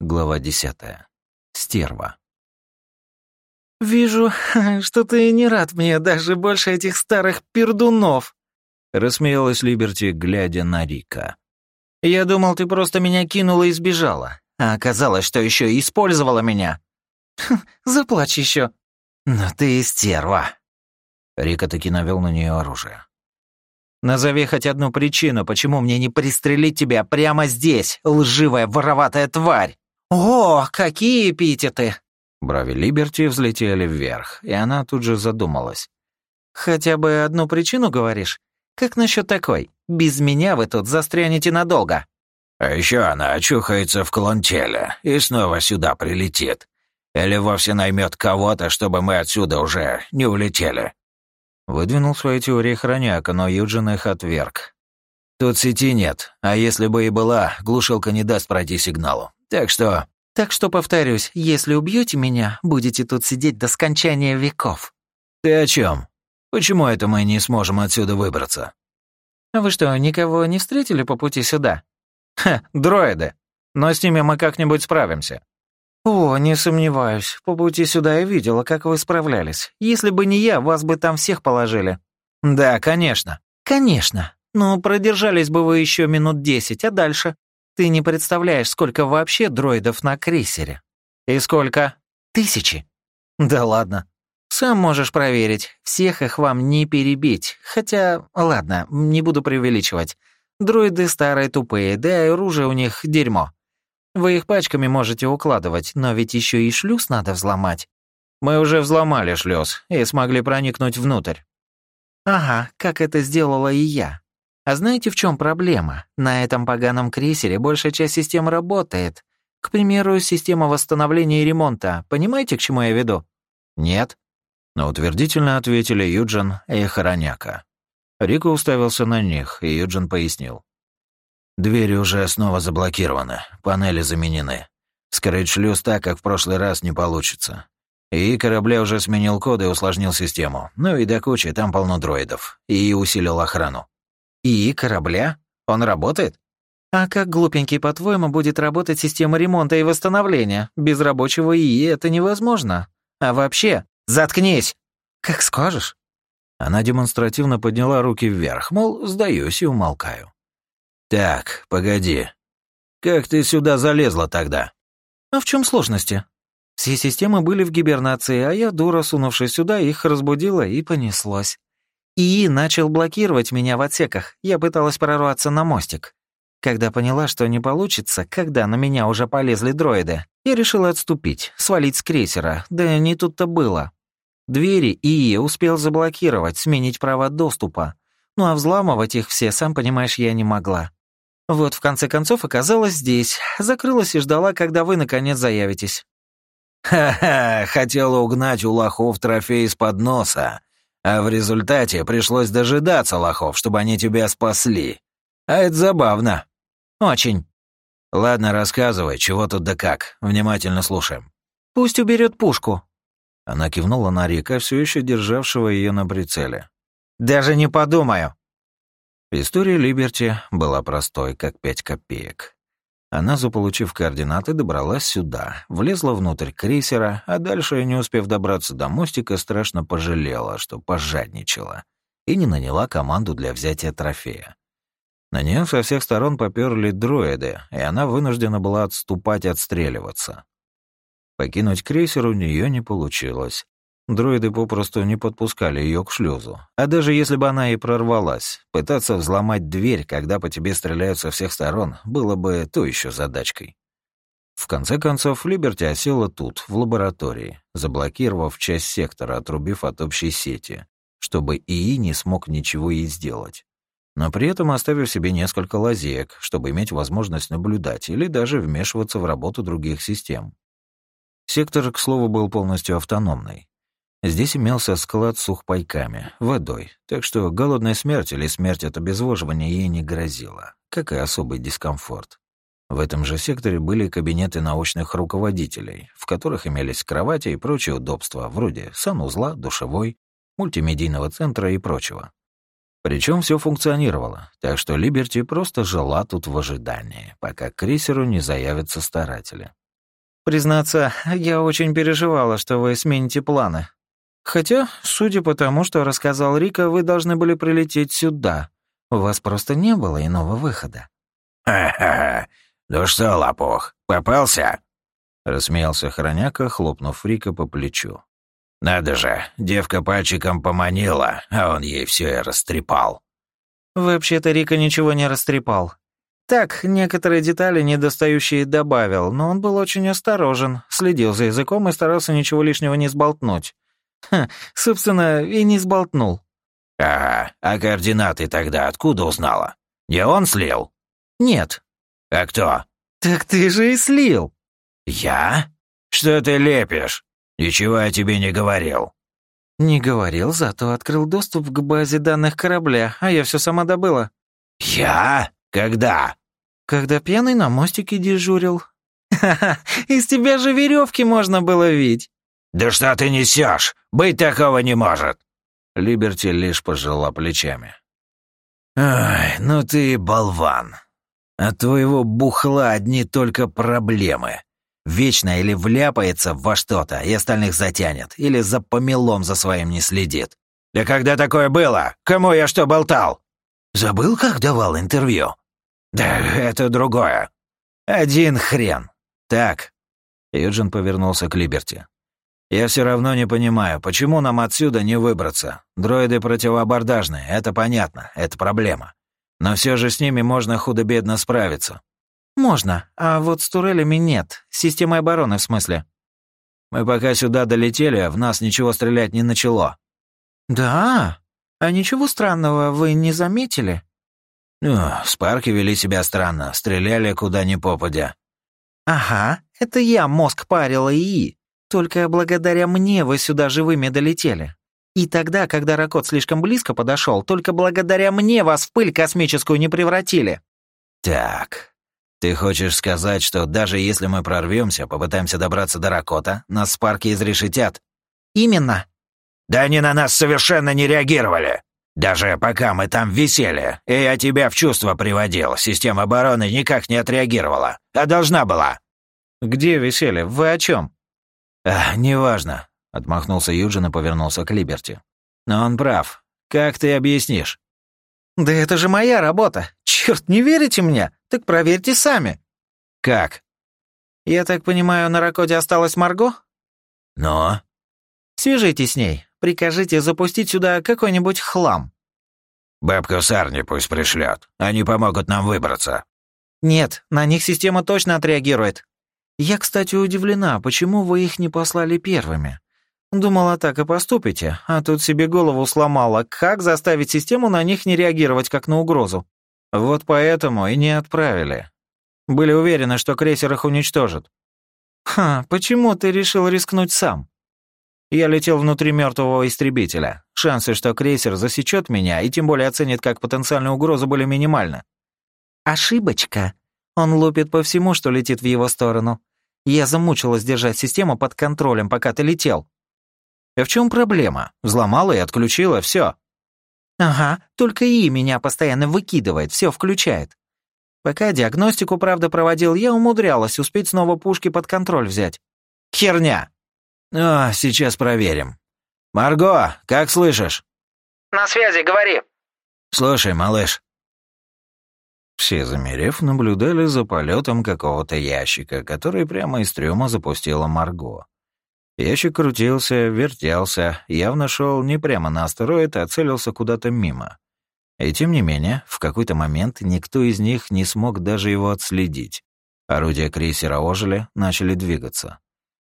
Глава десятая. Стерва. «Вижу, что ты не рад мне даже больше этих старых пердунов», — рассмеялась Либерти, глядя на Рика. «Я думал, ты просто меня кинула и сбежала, а оказалось, что еще и использовала меня. Хм, заплачь еще. Но ты стерва». Рика таки навел на нее оружие. Назови хоть одну причину, почему мне не пристрелить тебя прямо здесь, лживая вороватая тварь!» «О, какие эпитеты!» Брови Либерти взлетели вверх, и она тут же задумалась. «Хотя бы одну причину говоришь? Как насчет такой? Без меня вы тут застрянете надолго». «А еще она очухается в Клонтеле и снова сюда прилетит. Или вовсе наймет кого-то, чтобы мы отсюда уже не улетели». Выдвинул свои теории хроняка, но Юджин их отверг. «Тут сети нет, а если бы и была, глушилка не даст пройти сигналу. Так что...» «Так что, повторюсь, если убьете меня, будете тут сидеть до скончания веков». «Ты о чем? Почему это мы не сможем отсюда выбраться?» «А вы что, никого не встретили по пути сюда?» «Ха, дроиды. Но с ними мы как-нибудь справимся». «О, не сомневаюсь. По пути сюда я видела, как вы справлялись. Если бы не я, вас бы там всех положили». «Да, конечно». «Конечно. Ну, продержались бы вы еще минут десять, а дальше? Ты не представляешь, сколько вообще дроидов на крейсере. И сколько? Тысячи. Да ладно. Сам можешь проверить. Всех их вам не перебить. Хотя, ладно, не буду преувеличивать. Дроиды старые тупые, да и оружие у них дерьмо. Вы их пачками можете укладывать, но ведь еще и шлюз надо взломать. Мы уже взломали шлюз и смогли проникнуть внутрь. Ага, как это сделала и я. А знаете, в чем проблема? На этом поганом крейсере большая часть системы работает. К примеру, система восстановления и ремонта. Понимаете, к чему я веду? Нет. Но утвердительно ответили Юджин и Хороняка. Рико уставился на них, и Юджин пояснил. Двери уже снова заблокированы, панели заменены. Скрыть шлюз так, как в прошлый раз, не получится. И корабля уже сменил коды и усложнил систему. Ну и до кучи, там полно дроидов. И усилил охрану. И корабля? Он работает? А как, глупенький, по-твоему, будет работать система ремонта и восстановления? Без рабочего ИИ это невозможно. А вообще, заткнись! Как скажешь. Она демонстративно подняла руки вверх, мол, сдаюсь и умолкаю. «Так, погоди. Как ты сюда залезла тогда?» «А в чем сложности? Все системы были в гибернации, а я, дура, сунувшись сюда, их разбудила и понеслось. ИИ начал блокировать меня в отсеках. Я пыталась прорваться на мостик. Когда поняла, что не получится, когда на меня уже полезли дроиды, я решила отступить, свалить с крейсера. Да не тут-то было. Двери ИИ успел заблокировать, сменить права доступа. Ну а взламывать их все, сам понимаешь, я не могла. Вот в конце концов оказалась здесь, закрылась и ждала, когда вы наконец заявитесь. «Ха-ха, хотела угнать у лохов трофей из-под носа, а в результате пришлось дожидаться лохов, чтобы они тебя спасли. А это забавно. Очень. Ладно, рассказывай, чего тут да как. Внимательно слушаем. Пусть уберет пушку. Она кивнула на Рика, все еще державшего ее на прицеле. Даже не подумаю. История Либерти была простой, как пять копеек. Она, заполучив координаты, добралась сюда, влезла внутрь крейсера, а дальше, не успев добраться до мостика, страшно пожалела, что пожадничала, и не наняла команду для взятия трофея. На нее со всех сторон поперли дроиды, и она вынуждена была отступать отстреливаться. Покинуть крейсер у нее не получилось. Дроиды попросту не подпускали ее к шлюзу. А даже если бы она и прорвалась, пытаться взломать дверь, когда по тебе стреляют со всех сторон, было бы то еще задачкой. В конце концов, Либерти осела тут, в лаборатории, заблокировав часть сектора, отрубив от общей сети, чтобы ИИ не смог ничего ей сделать. Но при этом оставив себе несколько лазеек, чтобы иметь возможность наблюдать или даже вмешиваться в работу других систем. Сектор, к слову, был полностью автономный. Здесь имелся склад с сухпайками, водой, так что голодная смерть или смерть от обезвоживания ей не грозила, как и особый дискомфорт. В этом же секторе были кабинеты научных руководителей, в которых имелись кровати и прочие удобства, вроде санузла, душевой, мультимедийного центра и прочего. Причем все функционировало, так что Либерти просто жила тут в ожидании, пока к крейсеру не заявятся старатели. Признаться, я очень переживала, что вы смените планы. Хотя, судя по тому, что рассказал Рика, вы должны были прилететь сюда. У вас просто не было иного выхода. «Ха-ха-ха! Ну что, лопух, попался?» Рассмеялся Хроняка, хлопнув Рика по плечу. «Надо же, девка пальчиком поманила, а он ей все и растрепал». «Вообще-то Рика ничего не растрепал. Так, некоторые детали недостающие добавил, но он был очень осторожен, следил за языком и старался ничего лишнего не сболтнуть. Ха, собственно, и не сболтнул. «Ага, а координаты тогда откуда узнала? Не он слил?» «Нет». «А кто?» «Так ты же и слил». «Я? Что ты лепишь? Ничего я тебе не говорил». «Не говорил, зато открыл доступ к базе данных корабля, а я все сама добыла». «Я? Когда?» «Когда пьяный на мостике дежурил». «Ха-ха, из тебя же веревки можно было видеть». «Да что ты несешь? Быть такого не может!» Либерти лишь пожала плечами. «Ай, ну ты болван. От твоего бухла одни только проблемы. Вечно или вляпается во что-то и остальных затянет, или за помелом за своим не следит. Да когда такое было? Кому я что болтал? Забыл, как давал интервью? Да это другое. Один хрен. Так. Юджин повернулся к Либерти. Я все равно не понимаю, почему нам отсюда не выбраться. Дроиды противоабордажные, это понятно, это проблема. Но все же с ними можно худо-бедно справиться. Можно, а вот с турелями нет. Системой обороны в смысле. Мы пока сюда долетели, а в нас ничего стрелять не начало. Да? А ничего странного вы не заметили? Ну, спарки вели себя странно, стреляли куда ни попадя. Ага, это я мозг парила ИИ. Только благодаря мне вы сюда живыми долетели. И тогда, когда Ракот слишком близко подошел, только благодаря мне вас в пыль космическую не превратили. Так, ты хочешь сказать, что даже если мы прорвемся, попытаемся добраться до Ракота, нас спарки изрешетят? Именно. Да они на нас совершенно не реагировали. Даже пока мы там висели, и я тебя в чувство приводил, система обороны никак не отреагировала. А должна была. Где висели? Вы о чем? «А, неважно», — отмахнулся Юджин и повернулся к Либерти. «Но он прав. Как ты объяснишь?» «Да это же моя работа. Черт, не верите мне? Так проверьте сами». «Как?» «Я так понимаю, на Ракоде осталась Марго?» «Но?» «Свяжитесь с ней. Прикажите запустить сюда какой-нибудь хлам». «Бабка Сарни пусть пришлет. Они помогут нам выбраться». «Нет, на них система точно отреагирует. Я, кстати, удивлена, почему вы их не послали первыми. Думала, так и поступите, а тут себе голову сломала, как заставить систему на них не реагировать как на угрозу. Вот поэтому и не отправили. Были уверены, что крейсер их уничтожит. Ха, почему ты решил рискнуть сам? Я летел внутри мертвого истребителя. Шансы, что крейсер засечет меня и тем более оценит как потенциальную угрозу, были минимальны. Ошибочка. Он лупит по всему, что летит в его сторону. Я замучилась держать систему под контролем, пока ты летел. И в чем проблема? Взломала и отключила, все. Ага, только и меня постоянно выкидывает, все включает. Пока диагностику, правда, проводил, я умудрялась успеть снова пушки под контроль взять. Херня. А, сейчас проверим. Марго, как слышишь? На связи, говори. Слушай, малыш, все, замерев, наблюдали за полетом какого-то ящика, который прямо из трюма запустила Марго. Ящик крутился, вертелся, явно шел не прямо на астероид, а целился куда-то мимо. И тем не менее, в какой-то момент никто из них не смог даже его отследить. Орудия крейсера ожили, начали двигаться.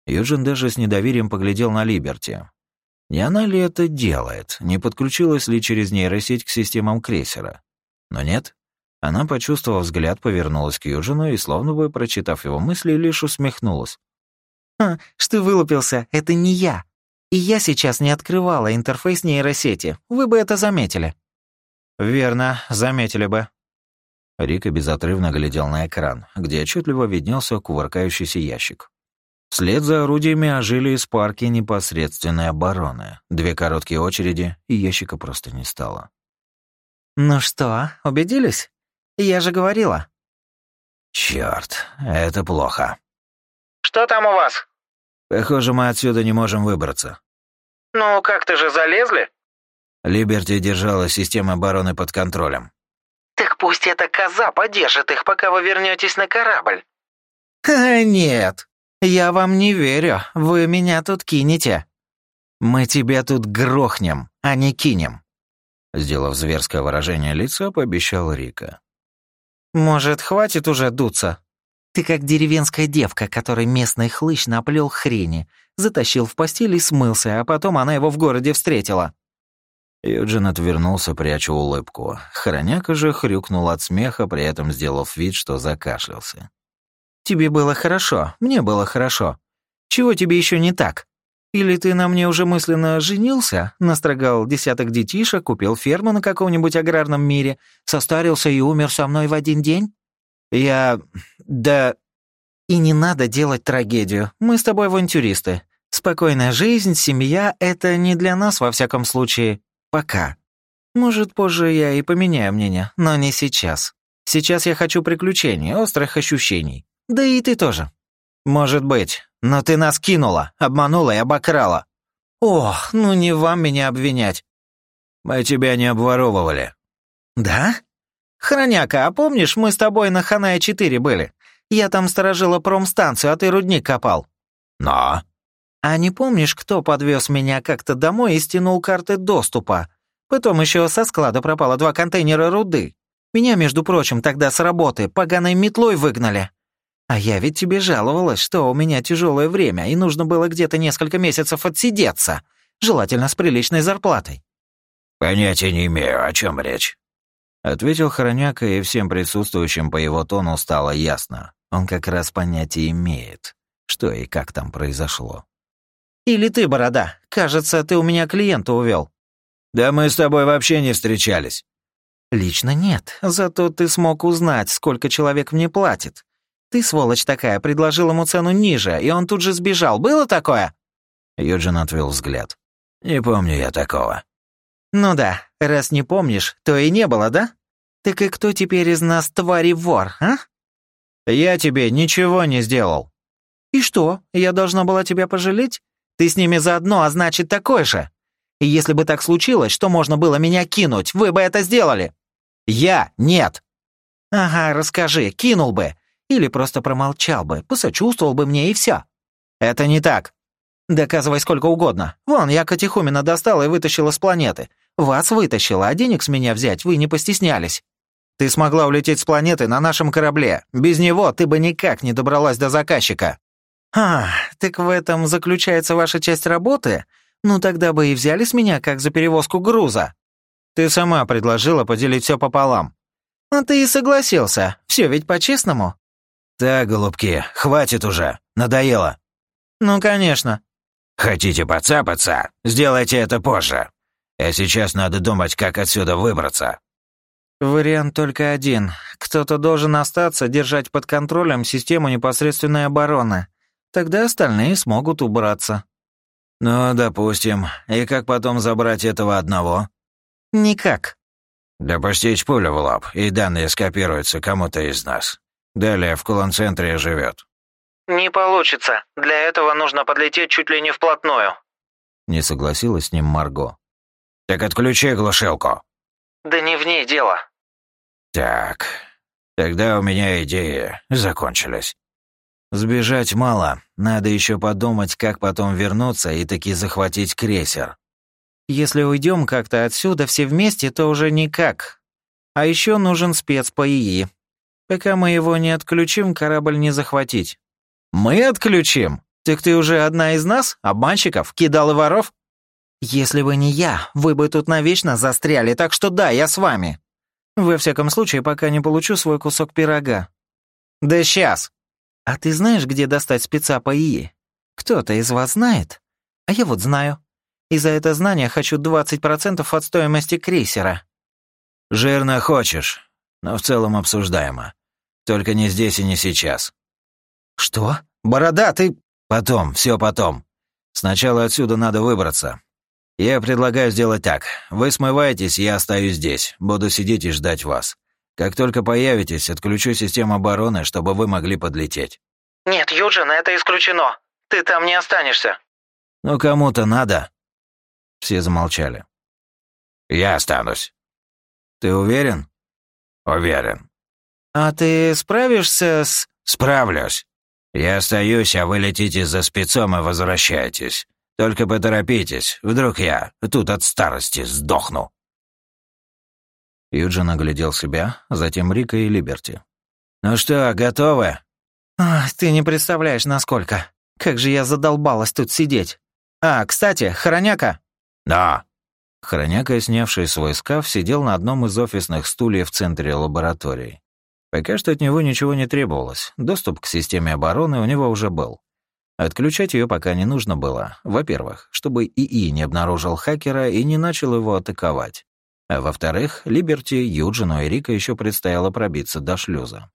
Юджин даже с недоверием поглядел на Либерти. Не она ли это делает? Не подключилась ли через нейросеть к системам крейсера? Но нет, она, почувствовав взгляд, повернулась к Юджину и, словно бы прочитав его мысли, лишь усмехнулась. «Ха, что вылупился, это не я. И я сейчас не открывала интерфейс нейросети. Вы бы это заметили». «Верно, заметили бы». Рика безотрывно глядел на экран, где отчетливо виднелся кувыркающийся ящик. Вслед за орудиями ожили из парки непосредственной обороны. Две короткие очереди, и ящика просто не стало. «Ну что, убедились?» Я же говорила». Черт, это плохо. что там у вас?» «Похоже, мы отсюда не можем выбраться». «Ну, как-то же залезли?» Либерти держала систему обороны под контролем. «Так пусть эта коза подержит их, пока вы вернетесь на корабль». «А, нет, я вам не верю, вы меня тут кинете». «Мы тебя тут грохнем, а не кинем», сделав зверское выражение лица, пообещал Рика. «Может, хватит уже дуться?» Ты как деревенская девка, которой местный хлыщ наплел хрени, затащил в постель и смылся, а потом она его в городе встретила. Юджин отвернулся, пряча улыбку. Хороняка же хрюкнул от смеха, при этом сделав вид, что закашлялся. «Тебе было хорошо, мне было хорошо. Чего тебе еще не так? Или ты на мне уже мысленно женился, настрогал десяток детишек, купил ферму на каком-нибудь аграрном мире, состарился и умер со мной в один день? Я... да... И не надо делать трагедию. Мы с тобой авантюристы. Спокойная жизнь, семья — это не для нас, во всяком случае. Пока. Может, позже я и поменяю мнение, но не сейчас. Сейчас я хочу приключений, острых ощущений. Да и ты тоже. Может быть. Но ты нас кинула, обманула и обокрала. Ох, ну не вам меня обвинять. Мы тебя не обворовывали. Да? Хроняка, а помнишь, мы с тобой на Ханая-4 были? Я там сторожила промстанцию, а ты рудник копал. Но... А не помнишь, кто подвез меня как-то домой и стянул карты доступа? Потом еще со склада пропало два контейнера руды. Меня, между прочим, тогда с работы поганой метлой выгнали. А я ведь тебе жаловалась, что у меня тяжелое время, и нужно было где-то несколько месяцев отсидеться, желательно с приличной зарплатой. Понятия не имею, о чем речь. Ответил Хороняка, и всем присутствующим по его тону стало ясно. Он как раз понятия имеет, что и как там произошло. «Или ты, Борода, кажется, ты у меня клиента увел. «Да мы с тобой вообще не встречались». «Лично нет, зато ты смог узнать, сколько человек мне платит. Ты, сволочь такая, предложил ему цену ниже, и он тут же сбежал. Было такое?» Юджин отвел взгляд. «Не помню я такого». «Ну да, раз не помнишь, то и не было, да? Так и кто теперь из нас твари вор, а?» «Я тебе ничего не сделал». «И что, я должна была тебя пожалеть? Ты с ними заодно, а значит, такой же. И если бы так случилось, что можно было меня кинуть, вы бы это сделали?» «Я? Нет!» «Ага, расскажи, кинул бы. Или просто промолчал бы, посочувствовал бы мне и все. Это не так. Доказывай сколько угодно. Вон, я Катехумина достала и вытащила с планеты. Вас вытащила, а денег с меня взять вы не постеснялись. Ты смогла улететь с планеты на нашем корабле. Без него ты бы никак не добралась до заказчика. А, так в этом заключается ваша часть работы? Ну тогда бы и взяли с меня как за перевозку груза. Ты сама предложила поделить все пополам. А ты и согласился. Все ведь по-честному. «Так, голубки, хватит уже. Надоело». «Ну, конечно». «Хотите поцапаться? Сделайте это позже. А сейчас надо думать, как отсюда выбраться». «Вариант только один. Кто-то должен остаться, держать под контролем систему непосредственной обороны. Тогда остальные смогут убраться». «Ну, допустим. И как потом забрать этого одного?» «Никак». «Да пустить пулю в лоб, и данные скопируются кому-то из нас. Далее в Кулон-центре живет. «Не получится. Для этого нужно подлететь чуть ли не вплотную». Не согласилась с ним Марго. «Так отключи глушилку». «Да не в ней дело». «Так, тогда у меня идеи закончились». Сбежать мало, надо еще подумать, как потом вернуться и таки захватить крейсер. Если уйдем как-то отсюда все вместе, то уже никак. А еще нужен спец по ИИ. Пока мы его не отключим, корабль не захватить». «Мы отключим? Так ты уже одна из нас, обманщиков, кидал и воров?» «Если бы не я, вы бы тут навечно застряли, так что да, я с вами. Во всяком случае, пока не получу свой кусок пирога». «Да сейчас!» «А ты знаешь, где достать спеца по ИИ? Кто-то из вас знает? А я вот знаю. И за это знание хочу 20% от стоимости крейсера». «Жирно хочешь, но в целом обсуждаемо. Только не здесь и не сейчас. Что? Борода, ты... Потом, все потом. Сначала отсюда надо выбраться. Я предлагаю сделать так. Вы смываетесь, я остаюсь здесь. Буду сидеть и ждать вас. Как только появитесь, отключу систему обороны, чтобы вы могли подлететь. «Нет, Юджин, это исключено. Ты там не останешься». «Ну, кому-то надо». Все замолчали. «Я останусь». «Ты уверен?» «Уверен». «А ты справишься с...» «Справлюсь. Я остаюсь, а вы летите за спецом и возвращаетесь. Только поторопитесь, вдруг я тут от старости сдохну». Юджин оглядел себя, затем Рика и Либерти. «Ну что, готовы?» Ах, «Ты не представляешь, насколько. Как же я задолбалась тут сидеть. А, кстати, Хороняка!» «Да». Хороняка, снявший свой скаф, сидел на одном из офисных стульев в центре лаборатории. Пока что от него ничего не требовалось. Доступ к системе обороны у него уже был. Отключать ее пока не нужно было. Во-первых, чтобы ИИ не обнаружил хакера и не начал его атаковать. А во-вторых, Либерти, Юджину и Рика еще предстояло пробиться до шлюза.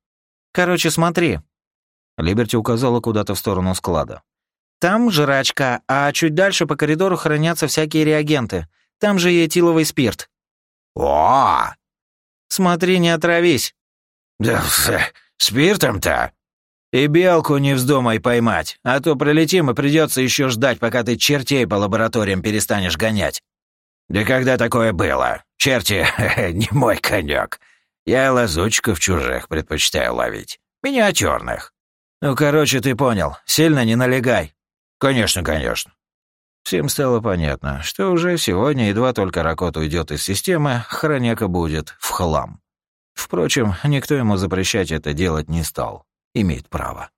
«Короче, смотри». Либерти указала куда-то в сторону склада. «Там жрачка, а чуть дальше по коридору хранятся всякие реагенты. Там же и этиловый спирт». «О!» «Смотри, не отравись». «Да спиртом-то?» «И белку не вздумай поймать, а то пролетим и придется еще ждать, пока ты чертей по лабораториям перестанешь гонять». «Да когда такое было? Черти, не мой конек. Я лазучков чужих предпочитаю ловить. Миниатюрных. Ну, короче, ты понял. Сильно не налегай». «Конечно, конечно». Всем стало понятно, что уже сегодня едва только Ракот уйдет из системы, хроняка будет в хлам. Впрочем, никто ему запрещать это делать не стал. Имеет право.